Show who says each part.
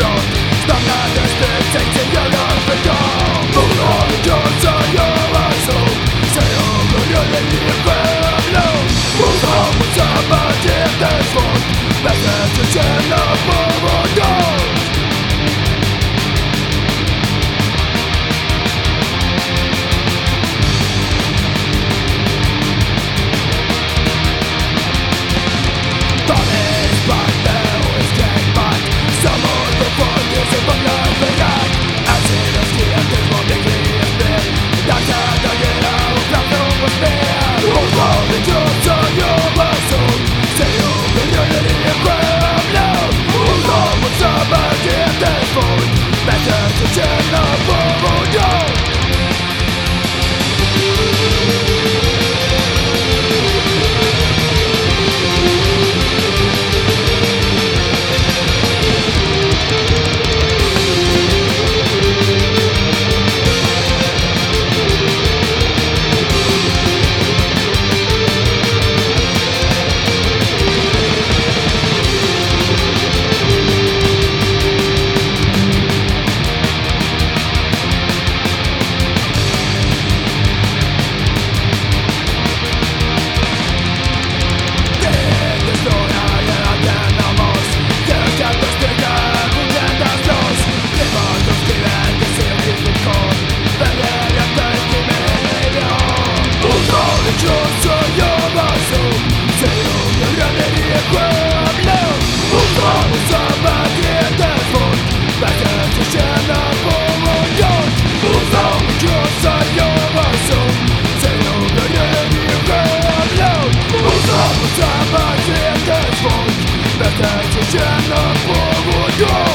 Speaker 1: nåt Stannade ställt, tänkte göra för dem Bolaget krossar jag alltså Säg om hur jag lägger i själ av blod Mot dem sabbat, det är svårt Men det förtjänar Oh. Bättre förtjänar på vår